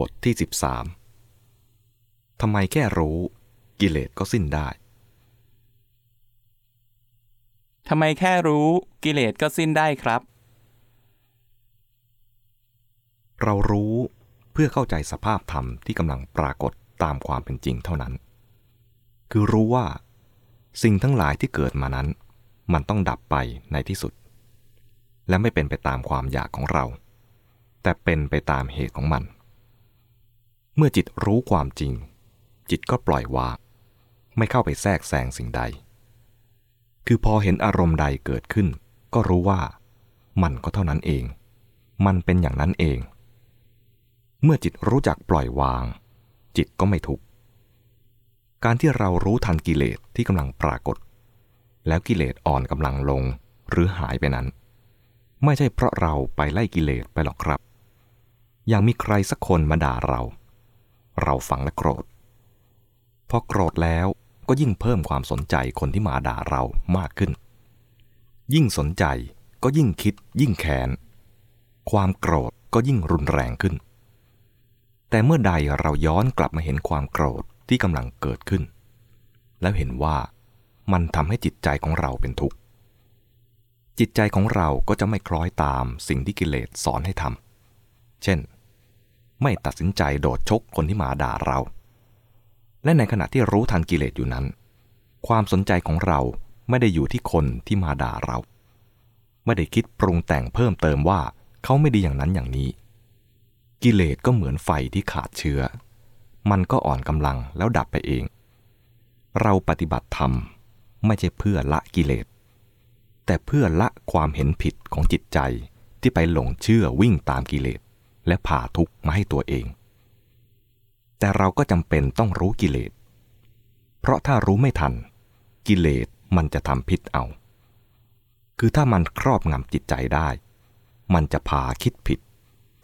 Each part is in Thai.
บทที่ 13 ทำไมแค่รู้กิเลสก็สิ้นได้ ทำไมแค่รู้กิเลสก็สิ้นได้ครับ เรารู้เพื่อเข้าใจสภาพธรรมที่กำลังปรากฏตามความเป็นจริงเท่านั้น คือรู้ว่า สิ่งทั้งหลายที่เกิดมานั้น มันต้องดับไปในที่สุด และไม่เป็นไปตามความอยากของเรา แต่เป็นไปตามเหตุของมัน เมื่อจิตรู้ความจริง จิตก็ปล่อยวางไม่เข้าไปแทรกแซงสิ่งใด คือพอเห็นอารมณ์ใดเกิดขึ้น ก็รู้ว่า มันก็เท่านั้นเอง มันเป็นอย่างนั้นเอง เมื่อจิตรู้จักปล่อยวาง จิตก็ไม่ทุกข์การที่เรารู้ทันกิเลสที่กำลังปรากฏ แล้วกิเลสอ่อนกำลังลงหรือหายไปนั้น ไม่ใช่เพราะเราไปไล่กิเลสไปหรอกครับอย่างมีใครสักคนมาด่าเรา เราฟังและโกรธ พอโกรธแล้วก็ยิ่งเพิ่มความสนใจคนที่มาด่าเรามากขึ้น ยิ่งสนใจก็ยิ่งคิดยิ่งแค้นความโกรธก็ยิ่งรุนแรงขึ้น แต่เมื่อใดเราย้อนกลับมาเห็นความโกรธที่กำลังเกิดขึ้น แล้วเห็นว่ามันทำให้จิตใจของเราเป็นทุกข์ จิตใจของเราก็จะไม่คล้อยตามสิ่งที่กิเลสสอนให้ทำ เช่น ไม่ตัดสินใจโดดชกคนที่มาด่าเรา และในขณะที่รู้ทันกิเลสอยู่นั้น ความสนใจของเราไม่ได้อยู่ที่คนที่มาด่าเรา ไม่ได้คิดปรุงแต่งเพิ่มเติมว่าเขาไม่ดีอย่างนั้นอย่างนี้ กิเลสก็เหมือนไฟที่ขาดเชื้อ มันก็อ่อนกำลังแล้วดับไปเอง เราปฏิบัติธรรมไม่ใช่เพื่อละกิเลส แต่เพื่อละความเห็นผิดของจิตใจที่ไปหลงเชื่อวิ่งตามกิเลส และผ่าทุกข์มาให้ตัวเอง แต่เราก็จำเป็นต้องรู้กิเลส เพราะถ้ารู้ไม่ทัน กิเลสมันจะทำพิษเอา คือถ้ามันครอบงำจิตใจได้ มันจะพาคิดผิด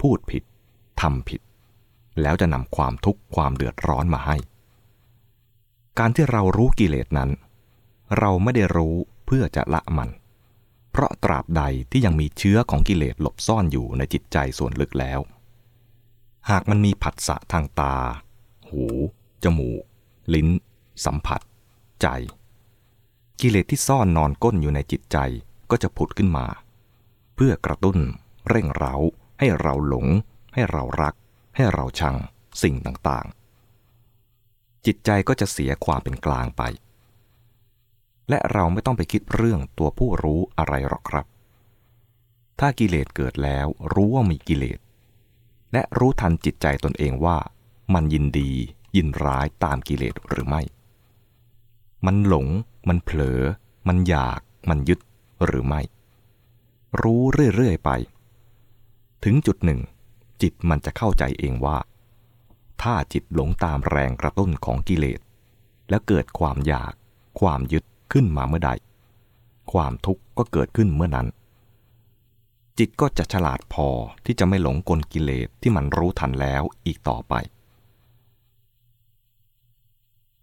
พูดผิดทำผิด แล้วจะนำความทุกข์ความเดือดร้อนมาให้ การที่เรารู้กิเลสนั้น เราไม่ได้รู้เพื่อจะละมัน ราะตราบใดที่ยังมีเชื้อของกิเลสหลบซ่อนอยู่ในจิตใจส่วนลึกแล้ว หากมันมีผัสสะทางตา หู จมูก ลิ้น สัมผัส ใจ กิเลสที่ซ่อนนอนก้นอยู่ในจิตใจก็จะผุดขึ้นมา เพื่อกระตุ้น เร่งเร้า ให้เราหลง ให้เรารัก ให้เราชัง สิ่งต่างๆ จิตใจก็จะเสียความเป็นกลางไป และเราไม่ต้องไปคิดเรื่องตัวผู้รู้อะไรหรอกครับ ถ้ากิเลสเกิดแล้วรู้ว่ามีกิเลส และรู้ทันจิตใจตนเองว่า มันยินดี ยินร้ายตามกิเลสหรือไม่ มันหลง มันเผลอ มันอยาก มันยึดหรือไม่ รู้เรื่อย ๆ ไป ถึงจุดหนึ่ง จิตมันจะเข้าใจเองว่า ถ้าจิตหลงตามแรงกระตุ้นของกิเลส แล้วเกิดความอยาก ความยึด ขึ้นมาเมื่อใด ความทุกข์ก็เกิดขึ้นเมื่อนั้น จิตก็จะฉลาดพอที่จะไม่หลงกลกิเลสที่มันรู้ทันแล้วอีกต่อไป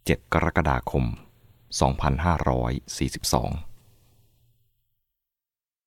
7 กรกฎาคม 2542